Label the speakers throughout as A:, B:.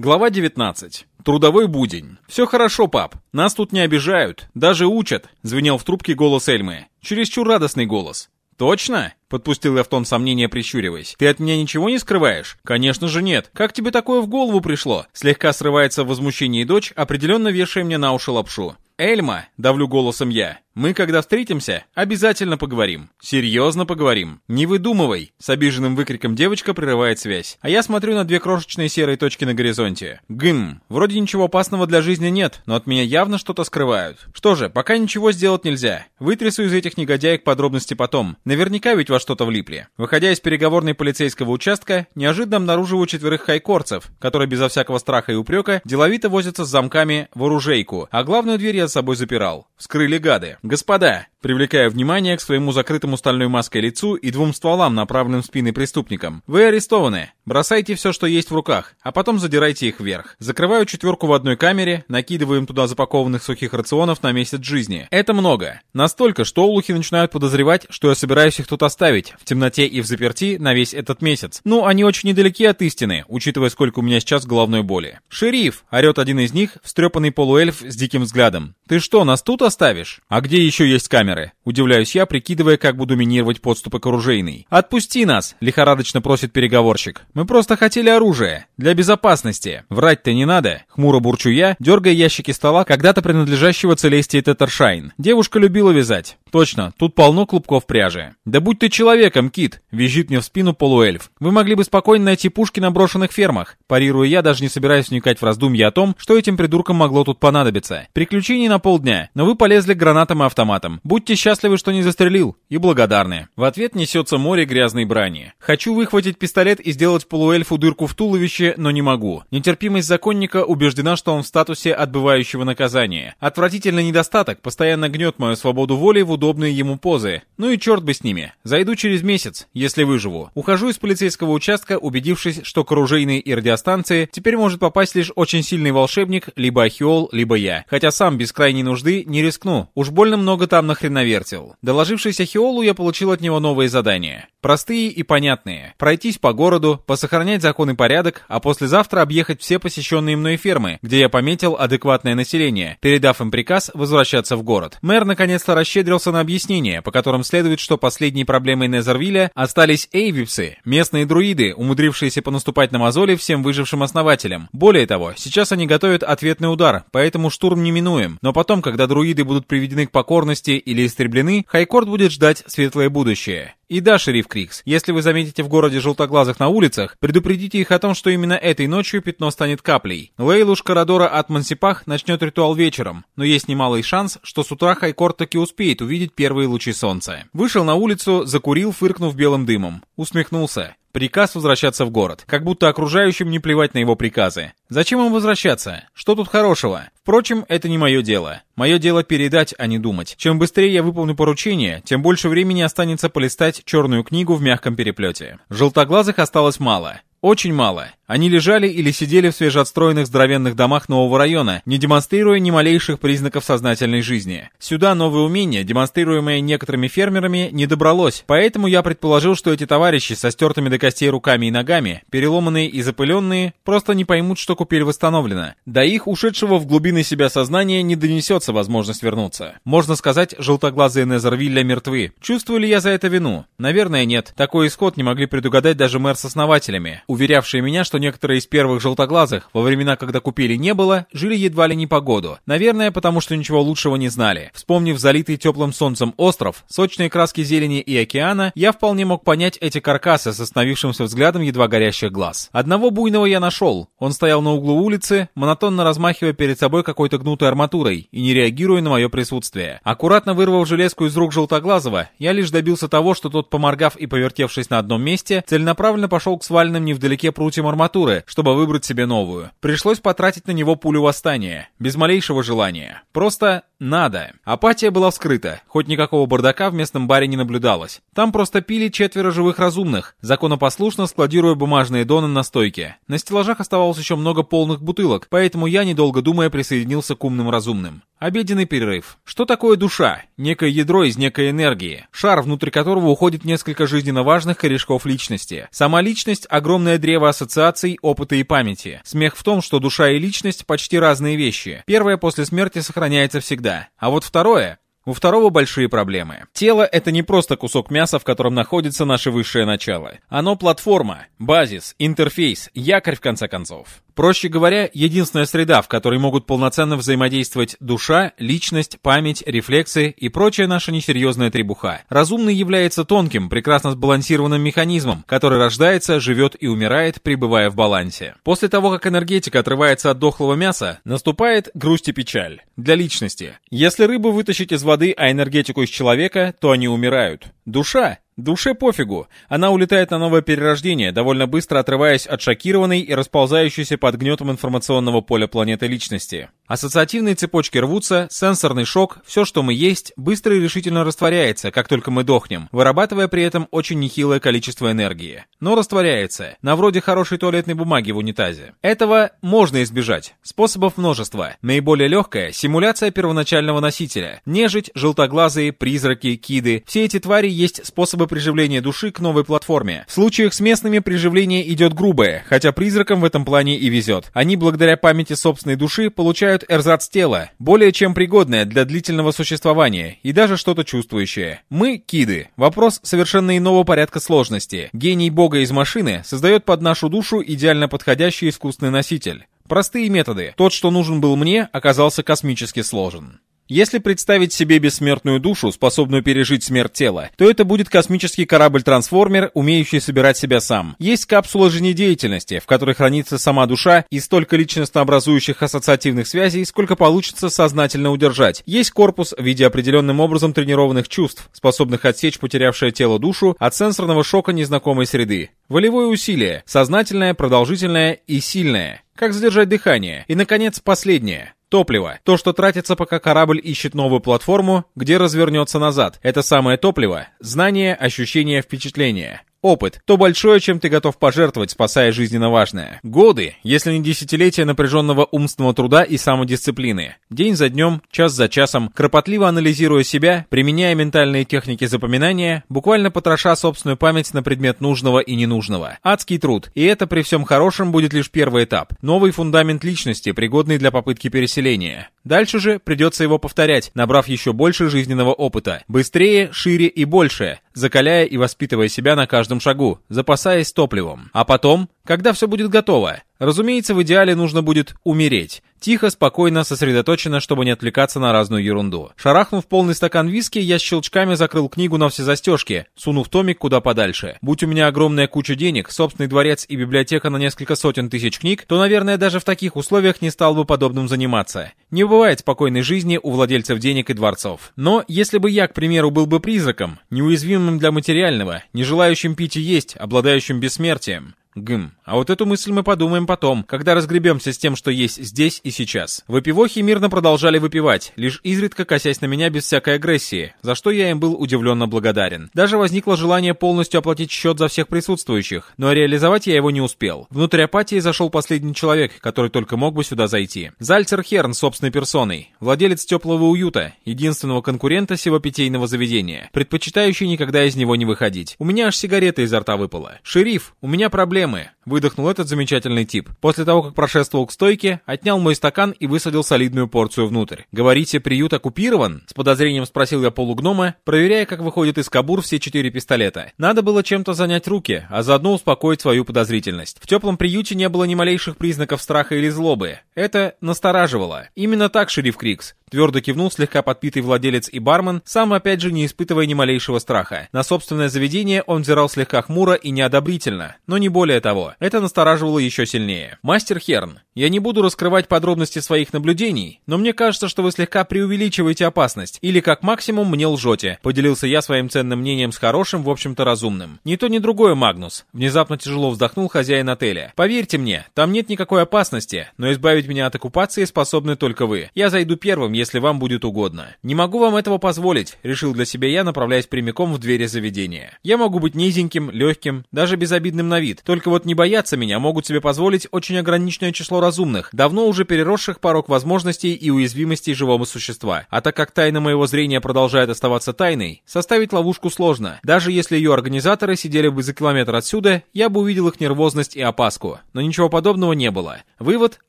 A: Глава 19. Трудовой будень. «Все хорошо, пап. Нас тут не обижают. Даже учат», — звенел в трубке голос Эльмы. Чересчур радостный голос. «Точно?» — подпустил я в тон сомнения, прищуриваясь. «Ты от меня ничего не скрываешь?» «Конечно же нет. Как тебе такое в голову пришло?» Слегка срывается в возмущении дочь, определенно вешая мне на уши лапшу. «Эльма!» — давлю голосом я. «Мы, когда встретимся, обязательно поговорим. Серьезно поговорим. Не выдумывай!» С обиженным выкриком девочка прерывает связь. А я смотрю на две крошечные серые точки на горизонте. Гм, вроде ничего опасного для жизни нет, но от меня явно что-то скрывают. Что же, пока ничего сделать нельзя. Вытрясу из этих негодяек подробности потом. Наверняка ведь во что-то влипли. Выходя из переговорной полицейского участка, неожиданно обнаруживаю четверых хайкорцев, которые безо всякого страха и упрека деловито возятся с замками в оружейку, а главную дверь я с собой запирал. Вскрыли гады. Господа, привлекая внимание к своему закрытому стальной маской лицу и двум стволам, направленным в спины преступникам. Вы арестованы. Бросайте все, что есть в руках, а потом задирайте их вверх. Закрываю четверку в одной камере, накидываем туда запакованных сухих рационов на месяц жизни. Это много. Настолько, что улухи начинают подозревать, что я собираюсь их тут оставить, в темноте и в заперти на весь этот месяц. Ну, они очень недалеки от истины, учитывая, сколько у меня сейчас головной боли. «Шериф!» — орет один из них, встрепанный полуэльф с диким взглядом. «Ты что, нас тут оставишь?» «А где еще есть камеры?» Удивляюсь я, прикидывая, как буду минировать подступы к оружейной. «Отпусти нас!» — лихорадочно просит переговорщик. «Мы просто хотели оружие. Для безопасности. Врать-то не надо!» Хмуро бурчу я, дергая ящики стола, когда-то принадлежащего Целестии Тетершайн. Девушка любила вязать. Точно, тут полно клубков пряжи. «Да будь ты человеком, Кит!» — визжит мне в спину полуэльф. «Вы могли бы спокойно найти пушки на брошенных фермах». Парирую я, даже не собираюсь вникать в раздумья о том, что этим придуркам могло тут понадобиться. Приключений на полдня, но вы полезли к гранатам и автоматам. Будьте счастливы, что не застрелил, и благодарны. В ответ несется море грязной брани. Хочу выхватить пистолет и сделать полуэльфу дырку в туловище, но не могу. Нетерпимость законника убеждена, что он в статусе отбывающего наказания. Отвратительный недостаток постоянно гнет мою свободу воли в удобные ему позы. Ну и черт бы с ними. Зайду через месяц, если выживу. Ухожу из полицейского участка, убедившись, что к оружейной и радиостанции теперь может попасть лишь очень сильный волшебник, либо Ахиол, либо я. Хотя сам без крайней нужды не рискну. Уж больно много там нахреновертил. Доложившись Ахиолу, я получил от него новые задания. Простые и понятные. Пройтись по городу, посохранять закон и порядок, а послезавтра объехать все посещенные мной фермы, где я пометил адекватное население, передав им приказ возвращаться в город. Мэр наконец-то расщедрился на объяснение, по которым следует, что последней проблемой Незервилля остались эйвипсы, местные друиды, умудрившиеся понаступать на мозоли всем выжившим основателям. Более того, сейчас они готовят ответный удар, поэтому штурм неминуем. Но потом, когда друиды будут приведены к покорности или истреблены, Хайкорд будет ждать светлое будущее. И да, шериф Крикс, если вы заметите в городе желтоглазых на улицах, предупредите их о том, что именно этой ночью пятно станет каплей. Лейлуш Карадора от Мансипах начнет ритуал вечером, но есть немалый шанс, что с утра Хайкорд таки успеет увидеть первые лучи солнца. Вышел на улицу, закурил, фыркнув белым дымом. Усмехнулся. Приказ возвращаться в город. Как будто окружающим не плевать на его приказы. Зачем им возвращаться? Что тут хорошего? Впрочем, это не мое дело. Мое дело передать, а не думать. Чем быстрее я выполню поручение, тем больше времени останется полистать черную книгу в мягком переплете. Желтоглазых осталось мало. Очень мало. Они лежали или сидели в свежеотстроенных здоровенных домах нового района, не демонстрируя ни малейших признаков сознательной жизни. Сюда новое умение, демонстрируемое некоторыми фермерами, не добралось, поэтому я предположил, что эти товарищи со стертыми до костей руками и ногами, переломанные и запыленные, просто не поймут, что купель восстановлена. До их ушедшего в глубины себя сознания не донесется возможность вернуться. Можно сказать, желтоглазые Незервилля мертвы. Чувствую ли я за это вину? Наверное, нет. Такой исход не могли предугадать даже мэр с основателями, уверявшие меня, что некоторые из первых желтоглазых, во времена, когда купели не было, жили едва ли не по году. Наверное, потому что ничего лучшего не знали. Вспомнив залитый теплым солнцем остров, сочные краски зелени и океана, я вполне мог понять эти каркасы с остановившимся взглядом едва горящих глаз. Одного буйного я нашел. Он стоял на углу улицы, монотонно размахивая перед собой какой-то гнутой арматурой и не реагируя на мое присутствие. Аккуратно вырвав железку из рук желтоглазого, я лишь добился того, что тот, поморгав и повертевшись на одном месте, целенаправленно пошел к сваленным невдалеке прутьям арматуры, чтобы выбрать себе новую. Пришлось потратить на него пулю восстания, без малейшего желания. Просто надо. Апатия была вскрыта, хоть никакого бардака в местном баре не наблюдалось. Там просто пили четверо живых разумных, законопослушно складируя бумажные доны на стойке. На стеллажах оставалось еще много полных бутылок, поэтому я, недолго думая, присоединился к умным разумным. Обеденный перерыв. Что такое душа? Некое ядро из некой энергии. Шар, внутрь которого уходит несколько жизненно важных корешков личности. Сама личность — огромное древо ассоциаций, опыта и памяти. Смех в том, что душа и личность — почти разные вещи. Первое после смерти сохраняется всегда. А вот второе у второго большие проблемы. Тело — это не просто кусок мяса, в котором находится наше высшее начало. Оно платформа, базис, интерфейс, якорь в конце концов. Проще говоря, единственная среда, в которой могут полноценно взаимодействовать душа, личность, память, рефлексы и прочая наша несерьезная требуха. Разумный является тонким, прекрасно сбалансированным механизмом, который рождается, живет и умирает, пребывая в балансе. После того, как энергетика отрывается от дохлого мяса, наступает грусть и печаль. Для личности. Если рыбу вытащить из воды, а энергетику из человека, то они умирают. Душа Душе пофигу. Она улетает на новое перерождение, довольно быстро отрываясь от шокированной и расползающейся под гнетом информационного поля планеты личности. Ассоциативные цепочки рвутся, сенсорный шок, все, что мы есть, быстро и решительно растворяется, как только мы дохнем, вырабатывая при этом очень нехилое количество энергии. Но растворяется, на вроде хорошей туалетной бумаги в унитазе. Этого можно избежать. Способов множество. Наиболее легкая — симуляция первоначального носителя. Нежить, желтоглазые, призраки, киды. Все эти твари есть способы приживления души к новой платформе. В случаях с местными приживление идет грубое, хотя призракам в этом плане и везет. Они благодаря памяти собственной души получают эрзац тела, более чем пригодное для длительного существования и даже что-то чувствующее. Мы — киды. Вопрос совершенно иного порядка сложности. Гений бога из машины создает под нашу душу идеально подходящий искусственный носитель. Простые методы. Тот, что нужен был мне, оказался космически сложен. Если представить себе бессмертную душу, способную пережить смерть тела, то это будет космический корабль-трансформер, умеющий собирать себя сам. Есть капсула жизнедеятельности, в которой хранится сама душа и столько личностно образующих ассоциативных связей, сколько получится сознательно удержать. Есть корпус в виде определенным образом тренированных чувств, способных отсечь потерявшее тело душу от сенсорного шока незнакомой среды. Волевое усилие, сознательное, продолжительное и сильное. Как задержать дыхание? И, наконец, последнее. Топливо. То, что тратится, пока корабль ищет новую платформу, где развернется назад. Это самое топливо. Знание, ощущение, впечатление. Опыт. То большое, чем ты готов пожертвовать, спасая жизненно важное. Годы, если не десятилетия напряженного умственного труда и самодисциплины. День за днем, час за часом, кропотливо анализируя себя, применяя ментальные техники запоминания, буквально потроша собственную память на предмет нужного и ненужного. Адский труд. И это при всем хорошем будет лишь первый этап. Новый фундамент личности, пригодный для попытки переселения. Дальше же придется его повторять, набрав еще больше жизненного опыта. Быстрее, шире и больше, закаляя и воспитывая себя на каждом шагу, запасаясь топливом. А потом, когда все будет готово, разумеется, в идеале нужно будет умереть. Тихо, спокойно, сосредоточенно, чтобы не отвлекаться на разную ерунду. Шарахнув полный стакан виски, я щелчками закрыл книгу на все застежки, сунув томик куда подальше. Будь у меня огромная куча денег, собственный дворец и библиотека на несколько сотен тысяч книг, то, наверное, даже в таких условиях не стал бы подобным заниматься. Не бывает спокойной жизни у владельцев денег и дворцов. Но если бы я, к примеру, был бы призраком, неуязвимым для материального, не желающим пить и есть, обладающим бессмертием, Гм. А вот эту мысль мы подумаем потом, когда разгребемся с тем, что есть здесь и сейчас. Выпивохи мирно продолжали выпивать, лишь изредка косясь на меня без всякой агрессии, за что я им был удивленно благодарен. Даже возникло желание полностью оплатить счет за всех присутствующих, но реализовать я его не успел. Внутрь апатии зашел последний человек, который только мог бы сюда зайти. Зальцер Херн собственной персоной, владелец теплого уюта, единственного конкурента сего питейного заведения, предпочитающий никогда из него не выходить. У меня аж сигарета изо рта выпала. «Шериф, у меня проблема проблемы», — выдохнул этот замечательный тип. После того, как прошествовал к стойке, отнял мой стакан и высадил солидную порцию внутрь. «Говорите, приют оккупирован?» — с подозрением спросил я полугнома, проверяя, как выходят из кабур все четыре пистолета. Надо было чем-то занять руки, а заодно успокоить свою подозрительность. В теплом приюте не было ни малейших признаков страха или злобы. Это настораживало. Именно так, шериф Крикс. Твердо кивнул слегка подпитый владелец и бармен, сам опять же не испытывая ни малейшего страха. На собственное заведение он взирал слегка хмуро и неодобрительно, но не более того. Это настораживало еще сильнее. «Мастер Херн, Я не буду раскрывать подробности своих наблюдений, но мне кажется, что вы слегка преувеличиваете опасность, или как максимум мне лжете. Поделился я своим ценным мнением с хорошим, в общем-то разумным. Ни то, ни другое, Магнус. Внезапно тяжело вздохнул хозяин отеля. Поверьте мне, там нет никакой опасности, но избавить меня от оккупации способны только вы. Я зайду первым, если вам будет угодно. Не могу вам этого позволить, решил для себя я, направляясь прямиком в двери заведения. Я могу быть низеньким, легким, даже безобидным на вид. Только вот не бояться меня могут себе позволить очень ограниченное число разумных, давно уже переросших порог возможностей и уязвимостей живого существа. А так как тайна моего зрения продолжает оставаться тайной, составить ловушку сложно. Даже если ее организаторы сидели бы за километр отсюда, я бы увидел их нервозность и опаску. Но ничего подобного не было. Вывод –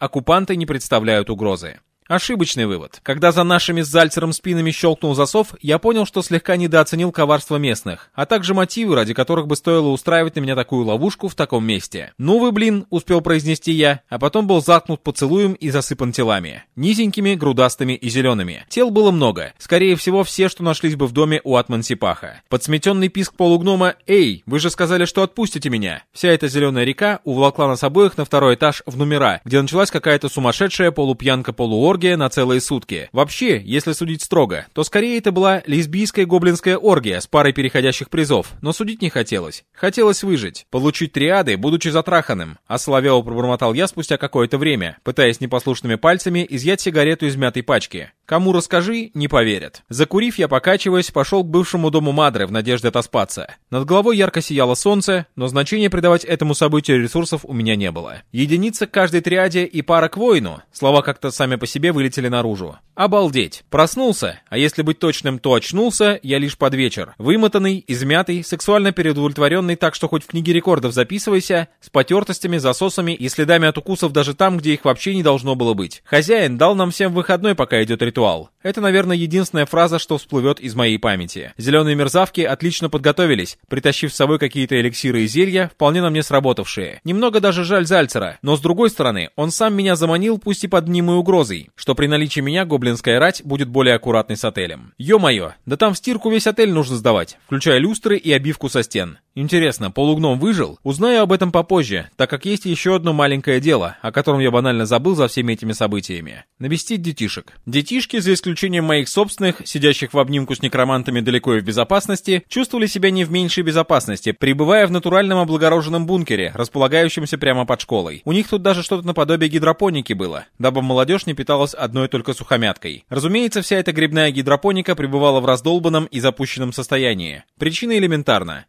A: оккупанты не представляют угрозы. Ошибочный вывод. Когда за нашими с Зальцером спинами щелкнул засов, я понял, что слегка недооценил коварство местных, а также мотивы, ради которых бы стоило устраивать на меня такую ловушку в таком месте. «Ну вы, блин», — успел произнести я, а потом был заткнут поцелуем и засыпан телами. Низенькими, грудастыми и зелеными. Тел было много. Скорее всего, все, что нашлись бы в доме у Атмансипаха. Подсметенный писк полугнома «Эй, вы же сказали, что отпустите меня!» Вся эта зеленая река уволокла нас обоих на второй этаж в номера, где началась какая-то сумасшедшая полупьянка-полуор оргия на целые сутки. Вообще, если судить строго, то скорее это была лесбийская гоблинская оргия с парой переходящих призов, но судить не хотелось. Хотелось выжить, получить триады, будучи затраханным. А Соловьева пробормотал я спустя какое-то время, пытаясь непослушными пальцами изъять сигарету из мятой пачки. Кому расскажи, не поверят. Закурив, я покачиваясь, пошел к бывшему дому Мадры в надежде отоспаться. Над головой ярко сияло солнце, но значения придавать этому событию ресурсов у меня не было. Единица к каждой триаде и пара к воину. Слова как-то сами по себе вылетели наружу. Обалдеть. Проснулся, а если быть точным, то очнулся я лишь под вечер. Вымотанный, измятый, сексуально переудовлетворенный так, что хоть в книге рекордов записывайся, с потертостями, засосами и следами от укусов даже там, где их вообще не должно было быть. Хозяин дал нам всем выходной, пока идет ритуал ритуал. Это, наверное, единственная фраза, что всплывет из моей памяти. Зеленые мерзавки отлично подготовились, притащив с собой какие-то эликсиры и зелья, вполне на мне сработавшие. Немного даже жаль Зальцера, но с другой стороны, он сам меня заманил, пусть и под мнимой угрозой, что при наличии меня гоблинская рать будет более аккуратной с отелем. Ё-моё, да там в стирку весь отель нужно сдавать, включая люстры и обивку со стен. Интересно, полугном выжил? Узнаю об этом попозже, так как есть еще одно маленькое дело, о котором я банально забыл за всеми этими событиями. Навестить детишек. Детишки, за исключением моих собственных, сидящих в обнимку с некромантами далеко и в безопасности, чувствовали себя не в меньшей безопасности, пребывая в натуральном облагороженном бункере, располагающемся прямо под школой. У них тут даже что-то наподобие гидропоники было, дабы молодежь не питалась одной только сухомяткой. Разумеется, вся эта грибная гидропоника пребывала в раздолбанном и запущенном состоянии. Причина элементарна.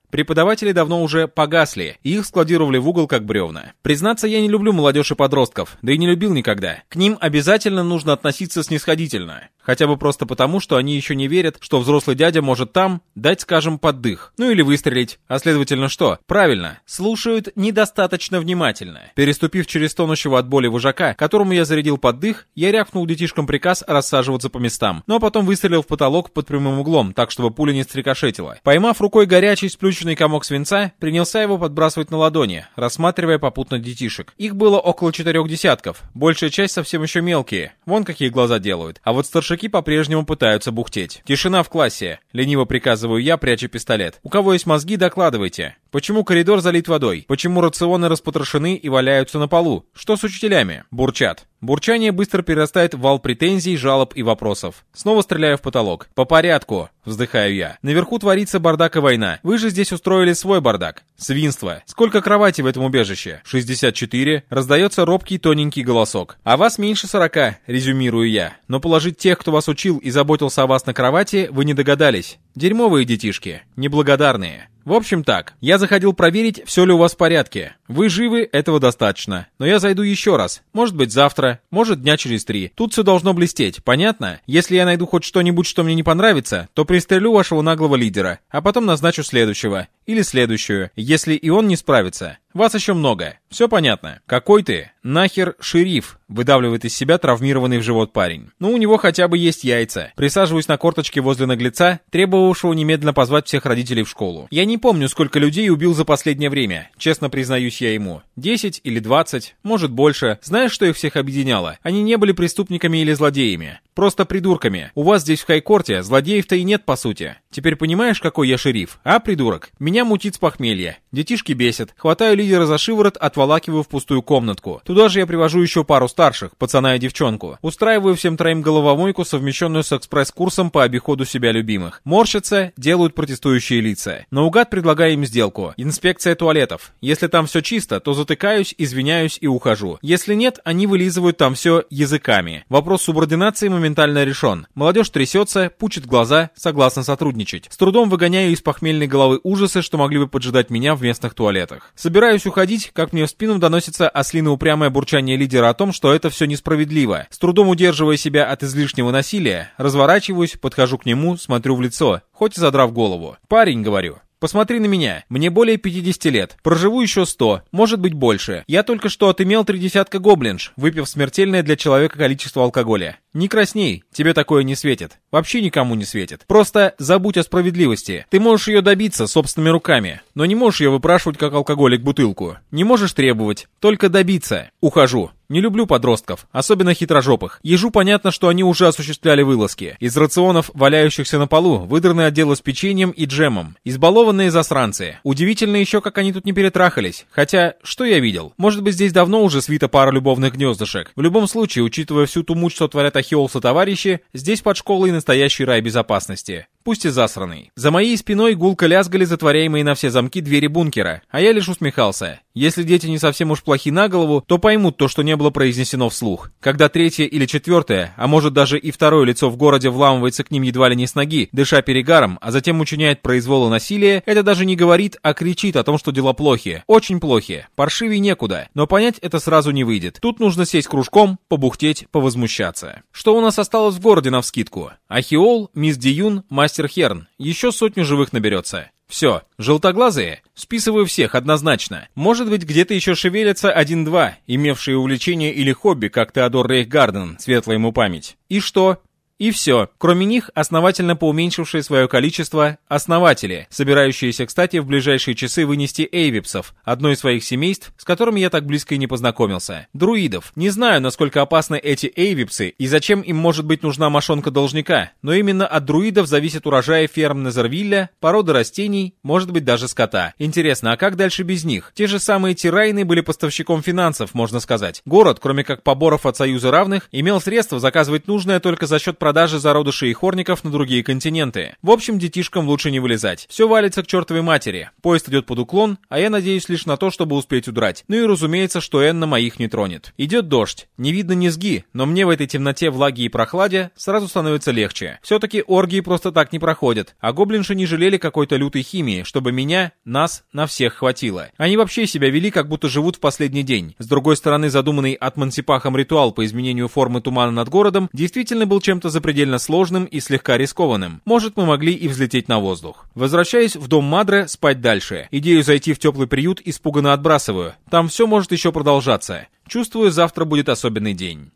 A: Преподаватели давно уже погасли, и их складировали в угол как бревна. Признаться, я не люблю молодежь и подростков, да и не любил никогда. К ним обязательно нужно относиться снисходительно. Хотя бы просто потому, что они еще не верят, что взрослый дядя может там дать, скажем, поддых. Ну или выстрелить. А следовательно что? Правильно, слушают недостаточно внимательно. Переступив через тонущего от боли вожака, которому я зарядил поддых, я рявкнул детишкам приказ рассаживаться по местам. Ну а потом выстрелил в потолок под прямым углом, так чтобы пуля не стрекошетила. Поймав рукой горячий сплющенный комок свинца, принялся его подбрасывать на ладони, рассматривая попутно детишек. Их было около четырех десятков. Большая часть совсем еще мелкие. Вон какие глаза делают. А вот старшики по-прежнему пытаются бухтеть. Тишина в классе. Лениво приказываю я, пряча пистолет. У кого есть мозги, докладывайте. Почему коридор залит водой? Почему рационы распотрошены и валяются на полу? Что с учителями? Бурчат. Бурчание быстро перерастает в вал претензий, жалоб и вопросов. Снова стреляю в потолок. По порядку, вздыхаю я. Наверху творится бардак и война. Вы же здесь устроили свой бардак. Свинство. Сколько кровати в этом убежище? 64. Раздается робкий тоненький голосок. А вас меньше 40, резюмирую я. Но положить тех, кто вас учил и заботился о вас на кровати, вы не догадались. Дерьмовые детишки. Неблагодарные. В общем так, я заходил проверить, все ли у вас в порядке. Вы живы, этого достаточно. Но я зайду еще раз. Может быть завтра, может дня через три. Тут все должно блестеть, понятно? Если я найду хоть что-нибудь, что мне не понравится, то пристрелю вашего наглого лидера, а потом назначу следующего. Или следующую, если и он не справится. Вас еще много. Все понятно. Какой ты? Нахер шериф, выдавливает из себя травмированный в живот парень. Ну, у него хотя бы есть яйца. Присаживаюсь на корточке возле наглеца, требовавшего немедленно позвать всех родителей в школу. Я не помню, сколько людей убил за последнее время. Честно признаюсь я ему. 10 или 20, может больше. Знаешь, что их всех объединяло? Они не были преступниками или злодеями. Просто придурками. У вас здесь в Хайкорте злодеев-то и нет по сути. Теперь понимаешь, какой я шериф? А, придурок? Меня мутит с похмелья. Детишки бесят. Хватаю лидера за шиворот отволакиваю в пустую комнатку. Туда же я привожу еще пару старших, пацана и девчонку. Устраиваю всем троим головомойку, совмещенную с экспресс-курсом по обиходу себя любимых. Морщатся, делают протестующие лица. Наугад предлагаю им сделку. Инспекция туалетов. Если там все чисто, то затыкаюсь, извиняюсь и ухожу. Если нет, они вылизывают там все языками. Вопрос субординации моментально решен. Молодежь трясется, пучит глаза, согласна сотрудничать. С трудом выгоняю из похмельной головы ужасы, что могли бы поджидать меня в местных туалетах. Собираюсь уходить, как мне в спину доносится ослино упрямое бурчание лидера о том, что это все несправедливо. С трудом удерживая себя от излишнего насилия, разворачиваюсь, подхожу к нему, смотрю в лицо, хоть и задрав голову. «Парень», — говорю, Посмотри на меня. Мне более 50 лет. Проживу еще 100, может быть больше. Я только что отымел три десятка гоблинж, выпив смертельное для человека количество алкоголя. Не красней, тебе такое не светит. Вообще никому не светит. Просто забудь о справедливости. Ты можешь ее добиться собственными руками, но не можешь ее выпрашивать как алкоголик бутылку. Не можешь требовать, только добиться. Ухожу. Не люблю подростков, особенно хитрожопых. Ежу понятно, что они уже осуществляли вылазки. Из рационов, валяющихся на полу, выдраны отделы с печеньем и джемом. Избалованные засранцы. Удивительно еще, как они тут не перетрахались. Хотя, что я видел? Может быть, здесь давно уже свита пара любовных гнездышек. В любом случае, учитывая всю ту муть, что творят Ахиолса товарищи, здесь под школой настоящий рай безопасности пусть и засранный. За моей спиной гулко лязгали затворяемые на все замки двери бункера, а я лишь усмехался. Если дети не совсем уж плохи на голову, то поймут то, что не было произнесено вслух. Когда третье или четвертое, а может даже и второе лицо в городе вламывается к ним едва ли не с ноги, дыша перегаром, а затем учиняет произвол и насилие, это даже не говорит, а кричит о том, что дела плохи. Очень плохи. Паршивей некуда. Но понять это сразу не выйдет. Тут нужно сесть кружком, побухтеть, повозмущаться. Что у нас осталось в городе навскидку? Ахиол, мисс Диюн, мастер мастер Херн, еще сотню живых наберется. Все, желтоглазые? Списываю всех однозначно. Может быть, где-то еще шевелятся один-два, имевшие увлечение или хобби, как Теодор Рейхгарден, светлая ему память. И что? И все. Кроме них, основательно поуменьшившие свое количество основатели, собирающиеся, кстати, в ближайшие часы вынести эйвипсов, одно из своих семейств, с которыми я так близко и не познакомился. Друидов. Не знаю, насколько опасны эти эйвипсы и зачем им может быть нужна мошонка должника, но именно от друидов зависит урожай ферм Незервилля, породы растений, может быть даже скота. Интересно, а как дальше без них? Те же самые тирайны были поставщиком финансов, можно сказать. Город, кроме как поборов от Союза равных, имел средства заказывать нужное только за счет продажи зародышей и хорников на другие континенты. В общем, детишкам лучше не вылезать. Все валится к чертовой матери. Поезд идет под уклон, а я надеюсь лишь на то, чтобы успеть удрать. Ну и разумеется, что Энна моих не тронет. Идет дождь. Не видно низги, но мне в этой темноте, влаге и прохладе сразу становится легче. Все-таки оргии просто так не проходят, а гоблинши не жалели какой-то лютой химии, чтобы меня, нас, на всех хватило. Они вообще себя вели, как будто живут в последний день. С другой стороны, задуманный от Мансипахом ритуал по изменению формы тумана над городом действительно был чем-то запредельно сложным и слегка рискованным. Может, мы могли и взлететь на воздух. Возвращаясь в дом Мадре, спать дальше. Идею зайти в теплый приют испуганно отбрасываю. Там все может еще продолжаться. Чувствую, завтра будет особенный день.